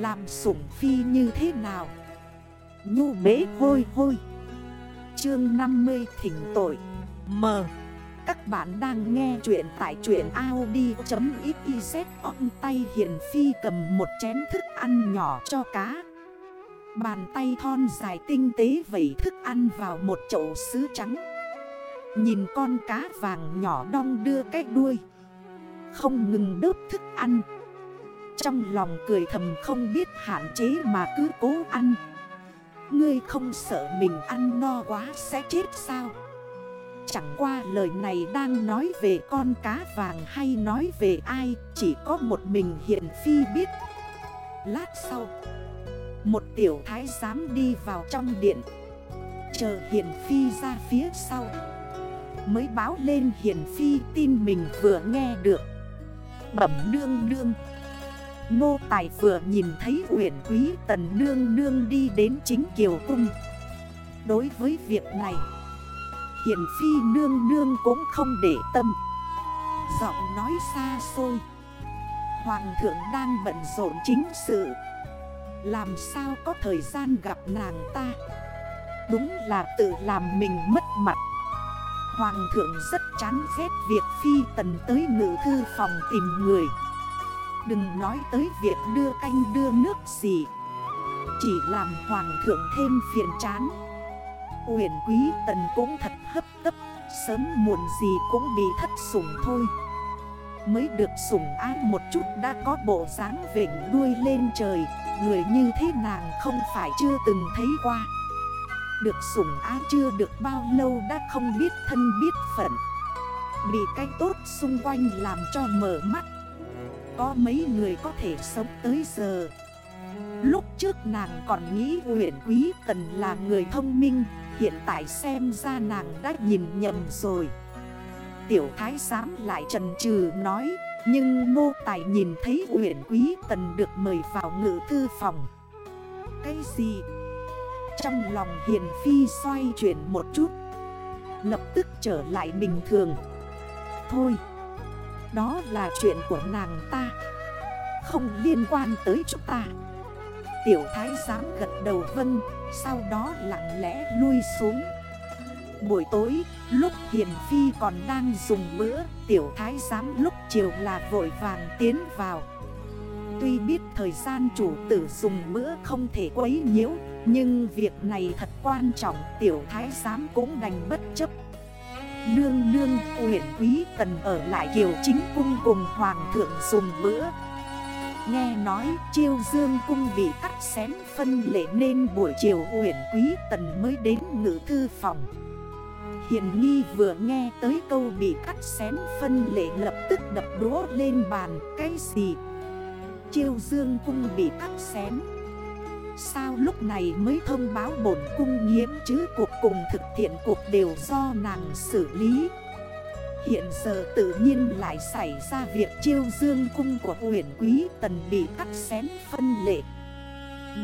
Làm sủng phi như thế nào? Nhu bế hôi hôi. Chương 50 thỉnh tội. M. Các bạn đang nghe chuyện tại chuyện Audi.xyz Ông tay Hiền Phi cầm một chén thức ăn nhỏ cho cá. Bàn tay thon dài tinh tế vẩy thức ăn vào một chậu sứ trắng. Nhìn con cá vàng nhỏ đong đưa cái đuôi. Không ngừng đớp thức ăn. Trong lòng cười thầm không biết hạn chế mà cứ cố ăn. Ngươi không sợ mình ăn no quá sẽ chết sao? Chẳng qua lời này đang nói về con cá vàng hay nói về ai, Chỉ có một mình hiện phi biết. Lát sau, Một tiểu thái giám đi vào trong điện. Chờ hiền phi ra phía sau, Mới báo lên hiền phi tin mình vừa nghe được. Bẩm nương nương Nô Tài vừa nhìn thấy huyện quý tần nương nương đi đến chính kiều cung. Đối với việc này Hiền phi nương nương cũng không để tâm. Giọng nói xa xôi. Hoàng thượng đang bận rộn chính sự. Làm sao có thời gian gặp nàng ta? Đúng là tự làm mình mất mặt. Hoàng thượng rất chán ghét việc phi tần tới ngự thư phòng tìm người. Đừng nói tới việc đưa canh đưa nước gì. Chỉ làm hoàng thượng thêm phiền chán. Uyển quý tần cũng thật hấp tấp. Sớm muộn gì cũng bị thất sủng thôi. Mới được sủng ái một chút đã có bộ dáng vệnh đuôi lên trời. Người như thế nàng không phải chưa từng thấy qua. Được sủng ái chưa được bao lâu đã không biết thân biết phận. Bị cái tốt xung quanh làm cho mở mắt có mấy người có thể sống tới giờ. Lúc trước nàng còn nghĩ huyện quý tần là người thông minh, Hiện tại xem ra nàng đã nhìn nhầm rồi. Tiểu thái giám lại trần trừ nói, Nhưng ngô tài nhìn thấy huyện quý tần được mời vào ngự thư phòng. Cái gì? Trong lòng hiền phi xoay chuyển một chút, Lập tức trở lại bình thường. Thôi đó là chuyện của nàng ta. Không liên quan tới chúng ta. Tiểu thái giám gật đầu vân Sau đó lặng lẽ lui xuống. Buổi tối, lúc Hiền Phi còn đang dùng bữa, Tiểu thái giám lúc chiều là vội vàng tiến vào. Tuy biết thời gian chủ tử dùng bữa không thể quấy nhiễu, Nhưng việc này thật quan trọng, Tiểu thái giám cũng đành bất chấp. Nương nương huyện quý cần ở lại kiều chính cung cùng hoàng thượng dùng bữa Nghe nói chiêu dương cung bị cắt xén phân lệ nên buổi chiều huyện quý tần mới đến ngữ thư phòng Hiện nghi vừa nghe tới câu bị cắt xén phân lệ lập tức đập đũa lên bàn, Cái gì? Chiêu dương cung bị cắt xén Sao lúc này mới thông báo bổn cung nhiễm chứ cuộc cùng thực thiện cuộc đều do nàng xử lý? Hiện giờ tự nhiên lại xảy ra việc chiêu dương cung của huyền quý tần bị cắt xén phân lệ.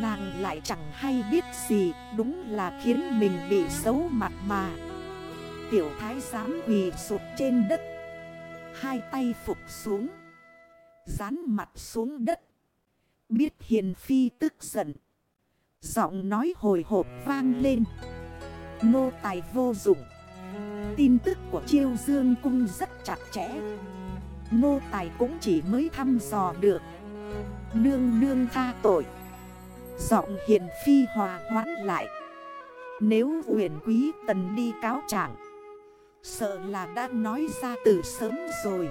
Nàng lại chẳng hay biết gì, Đúng là khiến mình bị xấu mặt mà. Tiểu thái giám quỳ sụp trên đất. Hai tay phục xuống. Dán mặt xuống đất. Biết hiền phi tức giận. Giọng nói hồi hộp vang lên. Nô tài vô dụng. Tin tức của chiêu dương cung rất chặt chẽ. Nô tài cũng chỉ mới thăm dò được. Nương nương tha tội. Giọng hiền phi hòa hoãn lại. Nếu huyền quý tần đi cáo trạng, Sợ là đã nói ra từ sớm rồi.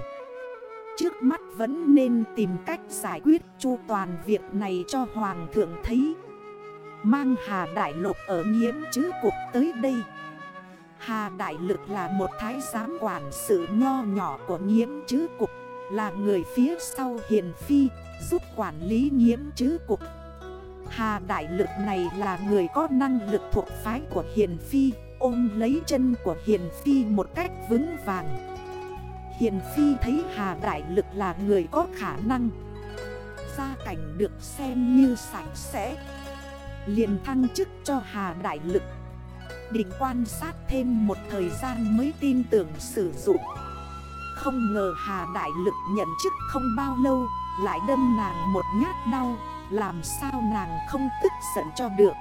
Trước mắt vẫn nên tìm cách giải quyết chu toàn việc này cho hoàng thượng thấy. Mang Hà Đại Lục ở nhiễm chứ cục tới đây. Hà Đại Lực là một thái giám quản sự nho nhỏ của nhiễm chứ cục, Là người phía sau hiền phi, giúp quản lý nhiễm chứ cục. Hà Đại Lực này là người có năng lực thuộc phái của Hiền Phi, Ôm lấy chân của Hiền Phi một cách vững vàng. Hiền Phi thấy Hà Đại Lực là người có khả năng. Gia cảnh được xem như sạch sẽ liền thăng chức cho Hà Đại Lực. Định quan sát thêm một thời gian mới tin tưởng sử dụng. Không ngờ Hà Đại Lực nhận chức không bao lâu, Lại đâm nàng một nhát đau, Làm sao nàng không tức giận cho được.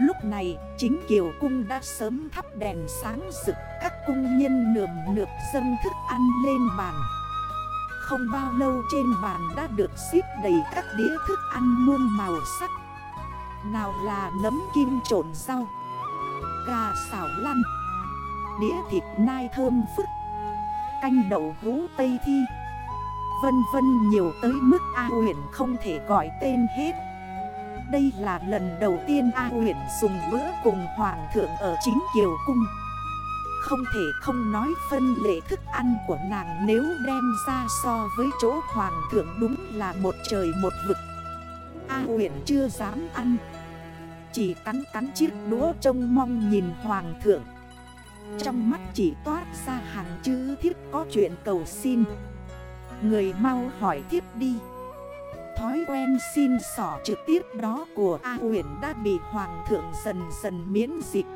Lúc này, chính Kiều Cung đã sớm thắp đèn sáng rực, Các cung nhân nườm nượp dâng thức ăn lên bàn. Không bao lâu trên bàn đã được xếp đầy các đĩa thức ăn muôn màu sắc. Nào là nấm kim trộn rau, Gà xào lăn, Đĩa thịt nai thơm phức, Canh đậu hú tây thi, Vân vân nhiều tới mức A huyền không thể gọi tên hết. Đây là lần đầu tiên A huyền dùng bữa cùng Hoàng thượng ở chính Kiều Cung. Không thể không nói phân lệ thức ăn của nàng nếu đem ra so với chỗ Hoàng thượng đúng là một trời một vực. A huyền chưa dám ăn. Chỉ cắn cắn chiếc đũa trông mong nhìn Hoàng thượng. Trong mắt chỉ toát ra hàng chữ thiếp có chuyện cầu xin. Người mau hỏi tiếp đi. Thói quen xin sỏ trực tiếp đó của A huyền đã bị Hoàng thượng dần dần miễn dịch.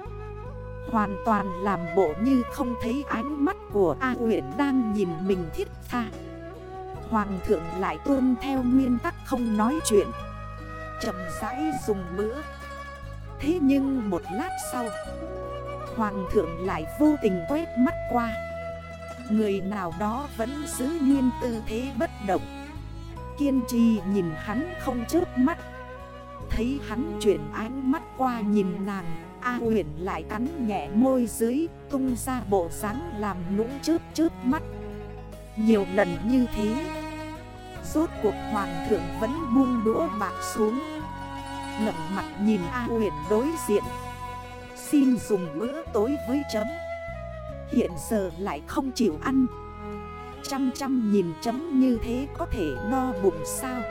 Hoàn toàn làm bộ như không thấy ánh mắt của A huyền đang nhìn mình thiết tha. Hoàng thượng lại tuân theo nguyên tắc không nói chuyện. Chầm rãi dùng bữa Thế nhưng một lát sau, Hoàng thượng lại vô tình quét mắt qua. Người nào đó vẫn giữ nguyên tư thế bất động. Kiên trì nhìn hắn không chớp mắt. Thấy hắn chuyển ánh mắt qua nhìn nàng, A huyền lại cắn nhẹ môi dưới, Tung ra bộ dáng làm nũng chớp chớp mắt. Nhiều lần như thế, Rốt cuộc hoàng thượng vẫn buông đũa bạc xuống. Ngậm mặt nhìn A huyền đối diện. Xin dùng bữa tối với chấm. Hiện giờ lại không chịu ăn. Trăm trăm nhìn chấm như thế có thể no bụng sao?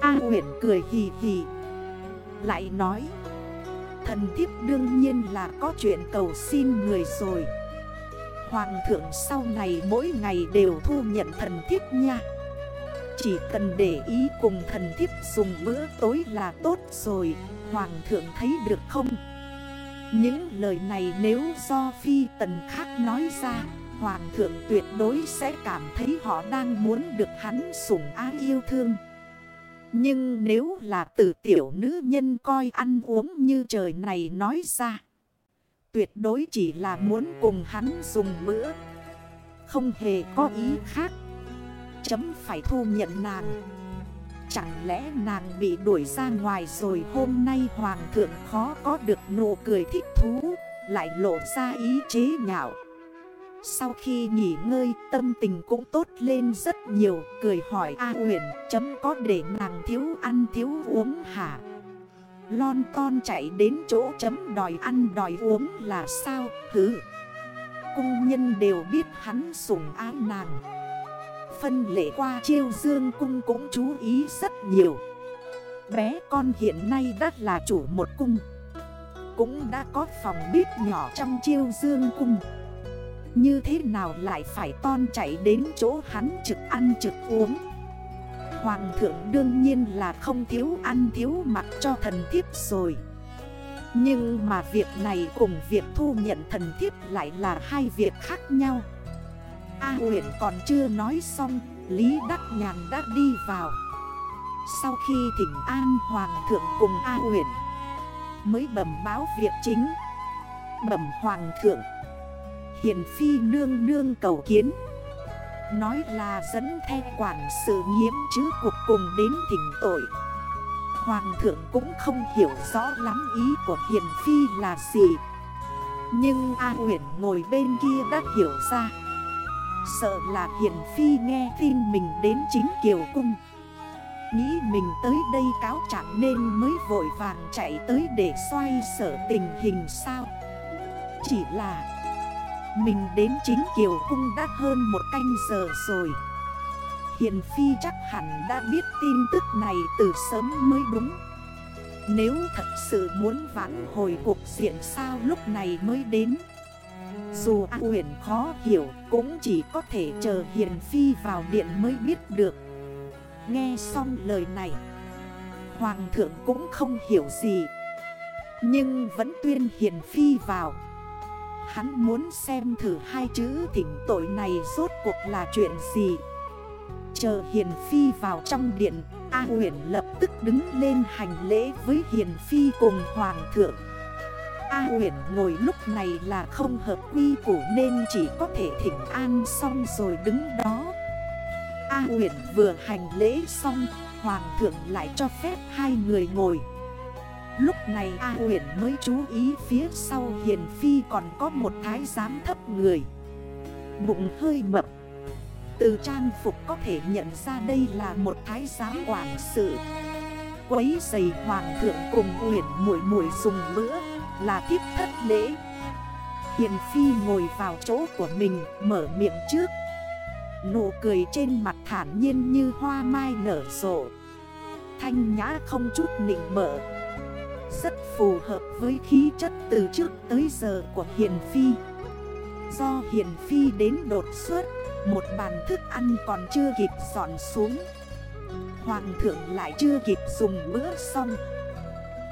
A huyền cười hì hì. Lại nói, Thần thiếp đương nhiên là có chuyện cầu xin người rồi. Hoàng thượng sau này mỗi ngày đều thu nhận thần thiếp nha. Chỉ cần để ý cùng thần thiếp dùng bữa tối là tốt rồi, Hoàng thượng thấy được không? Những lời này nếu do phi tần khác nói ra, Hoàng thượng tuyệt đối sẽ cảm thấy họ đang muốn được hắn sủng ái yêu thương. Nhưng nếu là từ tiểu nữ nhân coi ăn uống như trời này nói ra, Tuyệt đối chỉ là muốn cùng hắn dùng bữa. Không hề có ý khác. Chấm phải thu nhận nàng. Chẳng lẽ nàng bị đuổi ra ngoài rồi hôm nay hoàng thượng khó có được nụ cười thích thú, Lại lộ ra ý chế nhạo? Sau khi nghỉ ngơi, tâm tình cũng tốt lên rất nhiều, Cười hỏi A huyền chấm có để nàng thiếu ăn thiếu uống hả? Lon ton chạy đến chỗ chấm đòi ăn đòi uống là sao? Hứ Cung nhân đều biết hắn sủng ái nàng phân lệ qua chiêu dương cung cũng chú ý rất nhiều. Bé con hiện nay đã là chủ một cung, Cũng đã có phòng bếp nhỏ trong chiêu dương cung. Như thế nào lại phải con chạy đến chỗ hắn trực ăn trực uống? Hoàng thượng đương nhiên là không thiếu ăn thiếu mặc cho thần thiếp rồi. Nhưng mà việc này cùng việc thu nhận thần thiếp lại là hai việc khác nhau. A huyện còn chưa nói xong, Lý Đắc Nhàn đã đi vào. Sau khi thỉnh an hoàng thượng cùng A huyện Mới bẩm báo việc chính. Bẩm hoàng thượng, Hiền phi nương nương cầu kiến. Nói là dẫn theo quản sự nhiễm chứ cuộc cùng đến thỉnh tội. Hoàng thượng cũng không hiểu rõ lắm ý của Hiền Phi là gì. Nhưng A huyện ngồi bên kia đã hiểu ra. Sợ là Hiển Phi nghe tin mình đến chính Kiều Cung. Nghĩ mình tới đây cáo trạng nên mới vội vàng chạy tới để xoay sở tình hình sao. Chỉ là Mình đến chính Kiều Cung đã hơn một canh giờ rồi. Hiền Phi chắc hẳn đã biết tin tức này từ sớm mới đúng. Nếu thật sự muốn vãn hồi cuộc diện sao lúc này mới đến dù A huyền khó hiểu, cũng chỉ có thể chờ Hiền Phi vào điện mới biết được. Nghe xong lời này, Hoàng thượng cũng không hiểu gì. Nhưng vẫn tuyên Hiền Phi vào. Hắn muốn xem thử hai chữ thỉnh tội này rốt cuộc là chuyện gì. Chờ Hiền Phi vào trong điện, A huyền lập tức đứng lên hành lễ với Hiền Phi cùng Hoàng thượng. A huyền ngồi lúc này là không hợp quy củ nên chỉ có thể thỉnh an xong rồi đứng đó. A huyền vừa hành lễ xong, Hoàng thượng lại cho phép hai người ngồi. Lúc này A huyền mới chú ý phía sau Hiền Phi còn có một thái giám thấp người. Bụng hơi mập. Từ trang phục có thể nhận ra đây là một thái giám quản sự. Quấy giày hoàng thượng cùng huyền mũi mũi dùng bữa là thiếp thất lễ. Hiền Phi ngồi vào chỗ của mình, mở miệng trước. Nụ cười trên mặt thản nhiên như hoa mai nở rộ. Thanh nhã không chút nịnh mở Rất phù hợp với khí chất từ trước tới giờ của Hiền Phi. Do Hiền Phi đến đột xuất, Một bàn thức ăn còn chưa kịp dọn xuống. Hoàng thượng lại chưa kịp dùng bữa xong.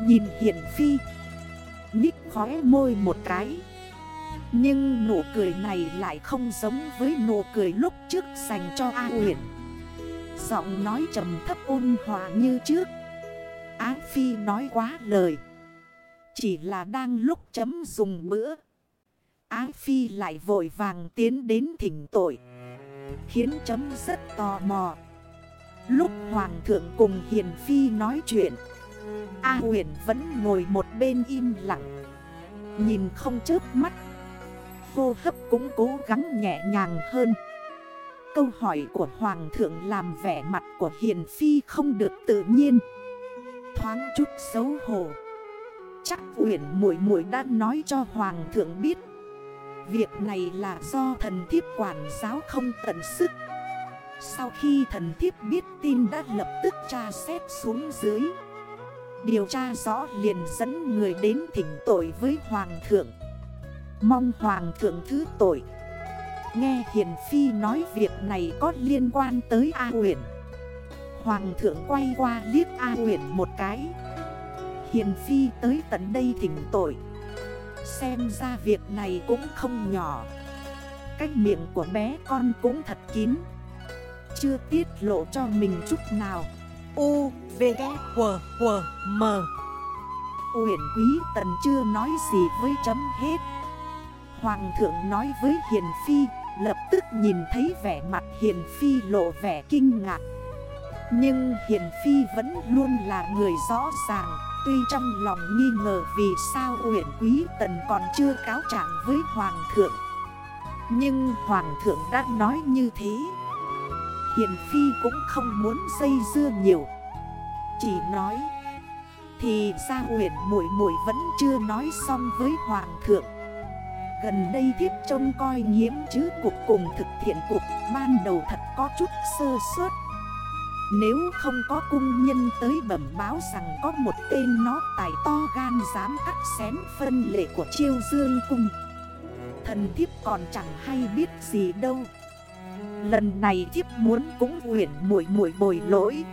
Nhìn Hiền Phi Nhích khóe môi một cái. Nhưng nụ cười này lại không giống với nụ cười lúc trước dành cho A Huyền Giọng nói trầm thấp ôn hòa như trước. Á Phi nói quá lời. Chỉ là đang lúc chấm dùng bữa. Á Phi lại vội vàng tiến đến thỉnh tội. Khiến chấm rất tò mò. Lúc Hoàng thượng cùng Hiền Phi nói chuyện A huyền vẫn ngồi một bên im lặng. Nhìn không chớp mắt. Hô hấp cũng cố gắng nhẹ nhàng hơn. Câu hỏi của Hoàng thượng làm vẻ mặt của Hiền Phi không được tự nhiên. Thoáng chút xấu hổ. Chắc Uyển muội muội đã nói cho Hoàng thượng biết. Việc này là do thần thiếp quản giáo không tận sức. Sau khi thần thiếp biết tin đã lập tức tra xét xuống dưới. Điều tra rõ liền dẫn người đến thỉnh tội với Hoàng thượng. Mong Hoàng thượng thứ tội. Nghe Hiền Phi nói việc này có liên quan tới A huyền Hoàng thượng quay qua liếc A huyền một cái. Hiền Phi tới tận đây thỉnh tội. Xem ra việc này cũng không nhỏ. Cách miệng của bé con cũng thật kín. Chưa tiết lộ cho mình chút nào. U, V, K, W, W, M. Uyển quý tần chưa nói gì với chấm hết. Hoàng thượng nói với Hiền Phi Lập tức nhìn thấy vẻ mặt Hiền Phi lộ vẻ kinh ngạc. Nhưng Hiền Phi vẫn luôn là người rõ ràng Tuy trong lòng nghi ngờ vì sao Uyển Quý Tần còn chưa cáo trạng với Hoàng thượng. Nhưng Hoàng thượng đã nói như thế. Hiền Phi cũng không muốn dây dưa nhiều. Chỉ nói, Thì ra huyện muội muội vẫn chưa nói xong với Hoàng thượng. Gần đây thiếp trông coi nhiễm chứ cuộc cùng thực thiện cuộc Ban đầu thật có chút sơ suất. Nếu không có cung nhân tới bẩm báo rằng có một tên nó tài to gan dám cắt xén phân lệ của chiêu dương cung. Thần thiếp còn chẳng hay biết gì đâu. Lần này thiếp muốn cũng huyển muội muội bồi lỗi.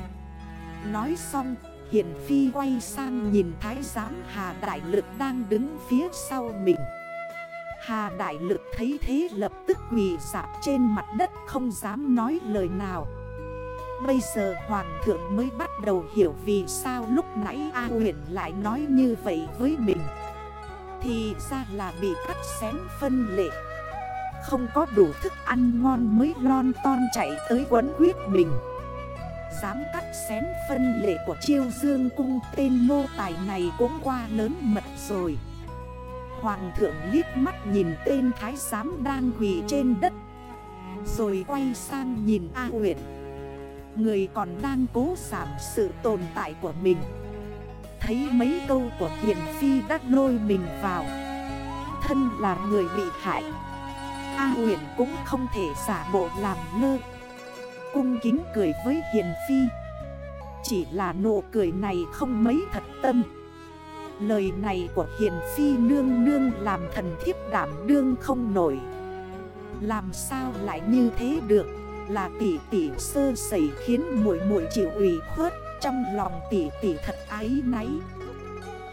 Nói xong, Hiển Phi quay sang nhìn Thái giám Hà Đại Lực đang đứng phía sau mình. Hà Đại Lực thấy thế lập tức quỳ dạp trên mặt đất không dám nói lời nào. Bây giờ Hoàng thượng mới bắt đầu hiểu vì sao lúc nãy A huyền lại nói như vậy với mình. Thì ra là bị cắt xén phân lệ. Không có đủ thức ăn ngon mới lon ton chạy tới quấn quyết mình. Dám cắt xén phân lệ của chiêu dương cung, tên ngô tài này cũng qua lớn mật rồi. Hoàng thượng liếc mắt nhìn tên thái giám đang quỳ trên đất, Rồi quay sang nhìn A huyện Người còn đang cố giảm sự tồn tại của mình. Thấy mấy câu của Hiền Phi đắt lôi mình vào. Thân là người bị hại. A huyện cũng không thể giả bộ làm lơ Cung kính cười với Hiền Phi. Chỉ là nụ cười này không mấy thật tâm. Lời này của Hiền Phi nương nương làm thần thiếp đảm đương không nổi. Làm sao lại như thế được? Là tỷ tỷ sơ sẩy khiến muội muội chịu ủy khuất Trong lòng tỷ tỷ thật ái náy.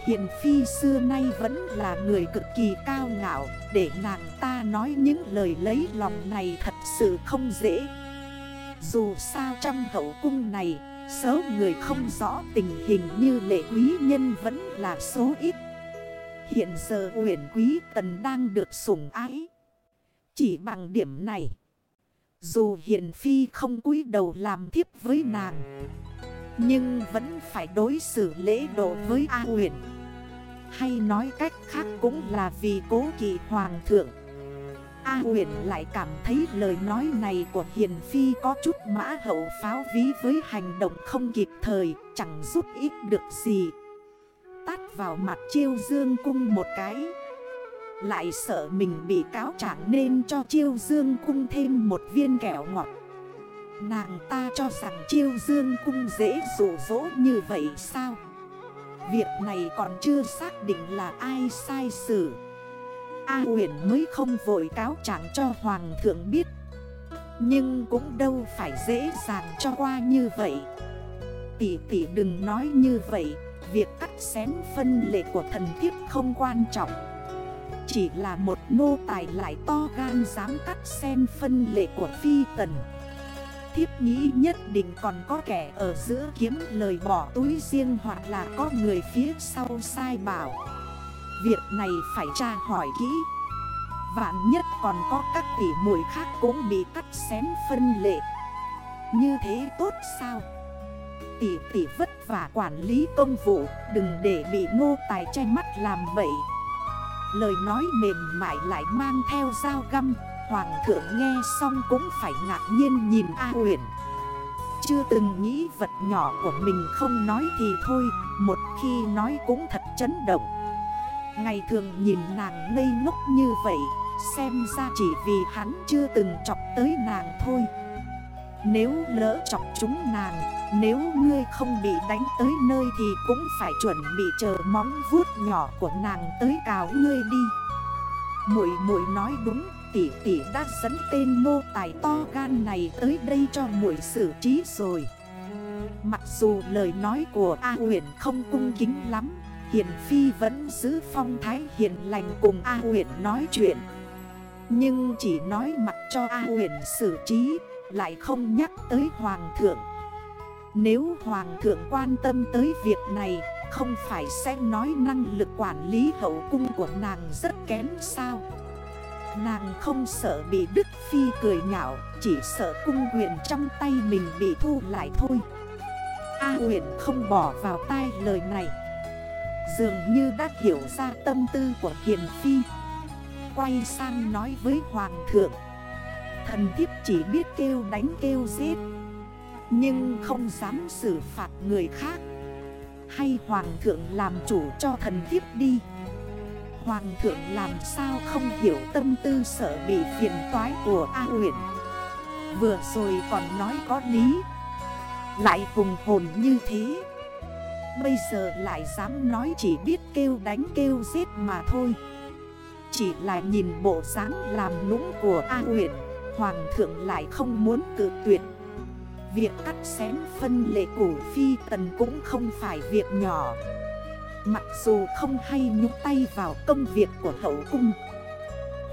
Hiền Phi xưa nay vẫn là người cực kỳ cao ngạo, Để nàng ta nói những lời lấy lòng này thật sự không dễ. Dù sao trong hậu cung này, Số người không rõ tình hình như lệ quý nhân vẫn là số ít. Hiện giờ uyển quý tần đang được sủng ái. Chỉ bằng điểm này, Dù hiền phi không cúi đầu làm thiếp với nàng, Nhưng vẫn phải đối xử lễ độ với A uyển. Hay nói cách khác cũng là vì cố kỵ hoàng thượng A huyền lại cảm thấy lời nói này của Hiền Phi có chút mã hậu pháo ví với hành động không kịp thời, chẳng giúp ích được gì. Tát vào mặt chiêu dương cung một cái. Lại sợ mình bị cáo trạng nên cho chiêu dương cung thêm một viên kẹo ngọt. Nàng ta cho rằng chiêu dương cung dễ dụ dỗ như vậy sao? Việc này còn chưa xác định là ai sai xử. A huyền mới không vội cáo trạng cho hoàng thượng biết. Nhưng cũng đâu phải dễ dàng cho qua như vậy. Tỷ tỷ đừng nói như vậy, Việc cắt xén phân lệ của thần thiếp không quan trọng. Chỉ là một nô tài lại to gan dám cắt xen phân lệ của phi tần. Thiếp nghĩ nhất định còn có kẻ ở giữa kiếm lời bỏ túi riêng Hoặc là có người phía sau sai bảo. Việc này phải tra hỏi kỹ. Vạn nhất còn có các tỷ muội khác cũng bị cắt xén phân lệ. Như thế tốt sao? Tỷ tỷ vất vả quản lý công vụ, Đừng để bị ngô tài che mắt làm bậy. Lời nói mềm mại lại mang theo dao găm. Hoàng thượng nghe xong cũng phải ngạc nhiên nhìn A huyền Chưa từng nghĩ vật nhỏ của mình không nói thì thôi, Một khi nói cũng thật chấn động. Ngày thường nhìn nàng ngây ngốc như vậy, Xem ra chỉ vì hắn chưa từng chọc tới nàng thôi. Nếu lỡ chọc chúng nàng, Nếu ngươi không bị đánh tới nơi Thì cũng phải chuẩn bị chờ móng vuốt nhỏ của nàng tới cào ngươi đi. Muội muội nói đúng Tỷ tỷ đã dẫn tên nô tài to gan này tới đây cho muội xử trí rồi. Mặc dù lời nói của A huyền không cung kính lắm, Hiền Phi vẫn giữ phong thái hiền lành cùng A huyền nói chuyện. Nhưng chỉ nói mặt cho A huyền xử trí, Lại không nhắc tới Hoàng thượng. Nếu Hoàng thượng quan tâm tới việc này, Không phải xem nói năng lực quản lý hậu cung của nàng rất kém sao? Nàng không sợ bị Đức Phi cười nhạo, Chỉ sợ cung quyền trong tay mình bị thu lại thôi. A huyện không bỏ vào tai lời này. Dường như đã hiểu ra tâm tư của Hiền Phi. Quay sang nói với Hoàng thượng. Thần thiếp chỉ biết kêu đánh kêu giết, Nhưng không dám xử phạt người khác. Hay Hoàng thượng làm chủ cho thần thiếp đi. Hoàng thượng làm sao không hiểu tâm tư sợ bị phiền toái của A huyện Vừa rồi còn nói có lý. Lại hùng hồn như thế. Bây giờ lại dám nói chỉ biết kêu đánh kêu giết mà thôi. Chỉ là nhìn bộ dáng làm nũng của A huyện Hoàng thượng lại không muốn cự tuyệt. Việc cắt xén phân lệ của phi tần cũng không phải việc nhỏ. Mặc dù không hay nhúc tay vào công việc của hậu cung,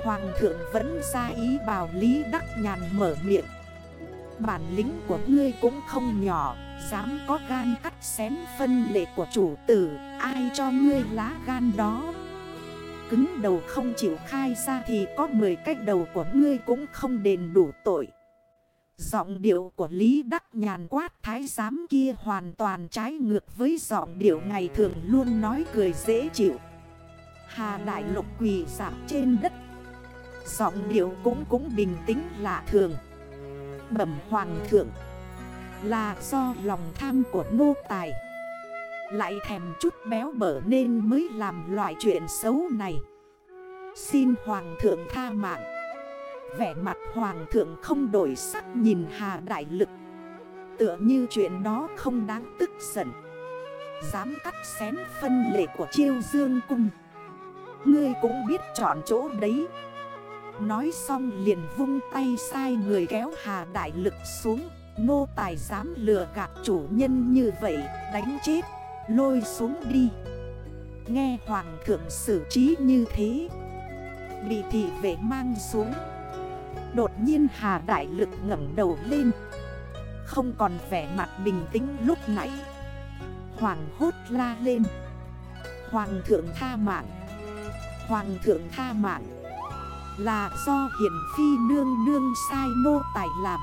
Hoàng thượng vẫn ra ý bảo Lý Đắc Nhàn mở miệng. Bản lĩnh của ngươi cũng không nhỏ, Dám có gan cắt xén phân lệ của chủ tử, Ai cho ngươi lá gan đó? Cứng đầu không chịu khai ra thì có 10 cách đầu của ngươi cũng không đền đủ tội. Giọng điệu của Lý Đắc nhàn quát thái giám kia hoàn toàn trái ngược với giọng điệu ngày thường luôn nói cười dễ chịu. Hà Đại Lục quỳ giảm trên đất. Giọng điệu cũng cũng bình tĩnh lạ thường. Bẩm hoàng thượng, là do lòng tham của nô tài. Lại thèm chút béo bở nên mới làm loại chuyện xấu này. Xin Hoàng thượng tha mạng. Vẻ mặt Hoàng thượng không đổi sắc nhìn Hà Đại Lực. Tựa như chuyện đó không đáng tức giận. Dám cắt xén phân lệ của chiêu dương cung. Ngươi cũng biết chọn chỗ đấy. Nói xong liền vung tay sai người kéo Hà Đại Lực xuống. Nô tài dám lừa gạt chủ nhân như vậy, Đánh chết, Lôi xuống đi. Nghe hoàng thượng xử trí như thế, Bị thị vệ mang xuống. Đột nhiên Hà Đại Lực ngẩng đầu lên. Không còn vẻ mặt bình tĩnh lúc nãy. Hoàng hốt la lên. Hoàng thượng tha mạng. Hoàng thượng tha mạng. Là do hiển phi nương nương sai nô tài làm.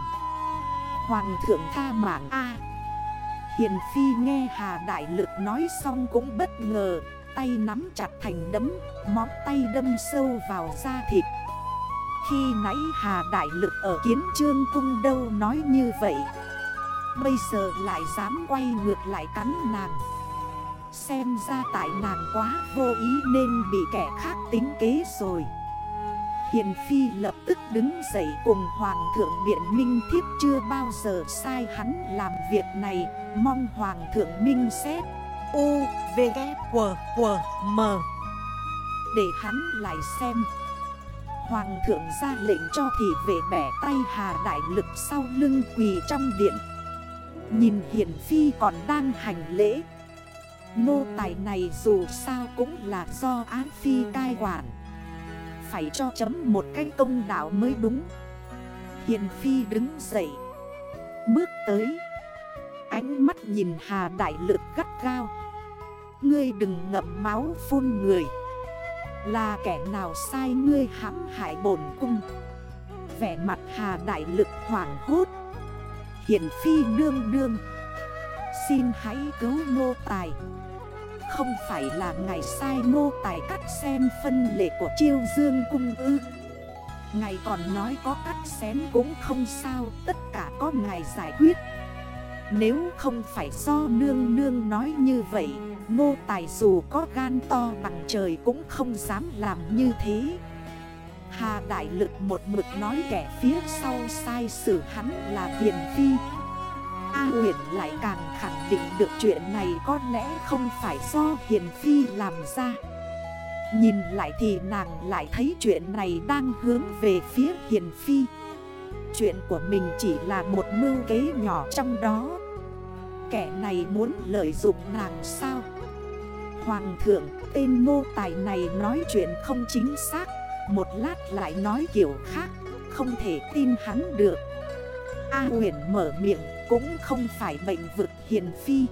Hoàng thượng tha mạng A. Hiền phi nghe Hà Đại Lực nói xong cũng bất ngờ. Tay nắm chặt thành đấm, Móng tay đâm sâu vào da thịt. Khi nãy Hà Đại Lực ở kiến trương cung đâu nói như vậy. Bây giờ lại dám quay ngược lại cắn nàng. Xem ra tại nàng quá vô ý nên bị kẻ khác tính kế rồi. Hiền Phi lập tức đứng dậy cùng Hoàng thượng Biện Minh Thiếp chưa bao giờ sai hắn làm việc này. Mong Hoàng thượng Minh xét. U, V, g W, W, M. Để hắn lại xem. Hoàng thượng ra lệnh cho thị vệ bẻ tay Hà Đại Lực sau lưng quỳ trong điện. Nhìn Hiền Phi còn đang hành lễ. Nô tài này dù sao cũng là do Án Phi cai quản. Phải cho chấm một cái công đạo mới đúng. Hiền Phi đứng dậy. Bước tới. Ánh mắt nhìn Hà Đại Lực gắt gao. Ngươi đừng ngậm máu phun người. Là kẻ nào sai ngươi hãm hại bổn cung? Vẻ mặt Hà Đại Lực hoảng hốt. Hiển phi đương đương, Xin hãy cứu nô tài. Không phải là ngài sai nô tài cắt xem phân lệ của chiêu dương cung ư? Ngài còn nói có cắt xén cũng không sao Tất cả có ngài giải quyết. Nếu không phải do nương nương nói như vậy Nô tài dù có gan to bằng trời cũng không dám làm như thế. Hà đại lực một mực nói kẻ phía sau sai xử hắn là hiền phi. A Nguyễn lại càng khẳng định được chuyện này có lẽ không phải do hiền phi làm ra. Nhìn lại thì nàng lại thấy chuyện này đang hướng về phía hiền phi. Chuyện của mình chỉ là một mưu kế nhỏ trong đó. Kẻ này muốn lợi dụng nàng sao? Hoàng thượng, tên Ngô tài này nói chuyện không chính xác. Một lát lại nói kiểu khác, Không thể tin hắn được. A huyền mở miệng, cũng không phải bệnh vực hiền phi.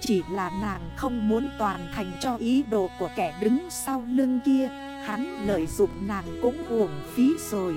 Chỉ là nàng không muốn toàn thành cho ý đồ của kẻ đứng sau lưng kia. Hắn lợi dụng nàng cũng uổng phí rồi.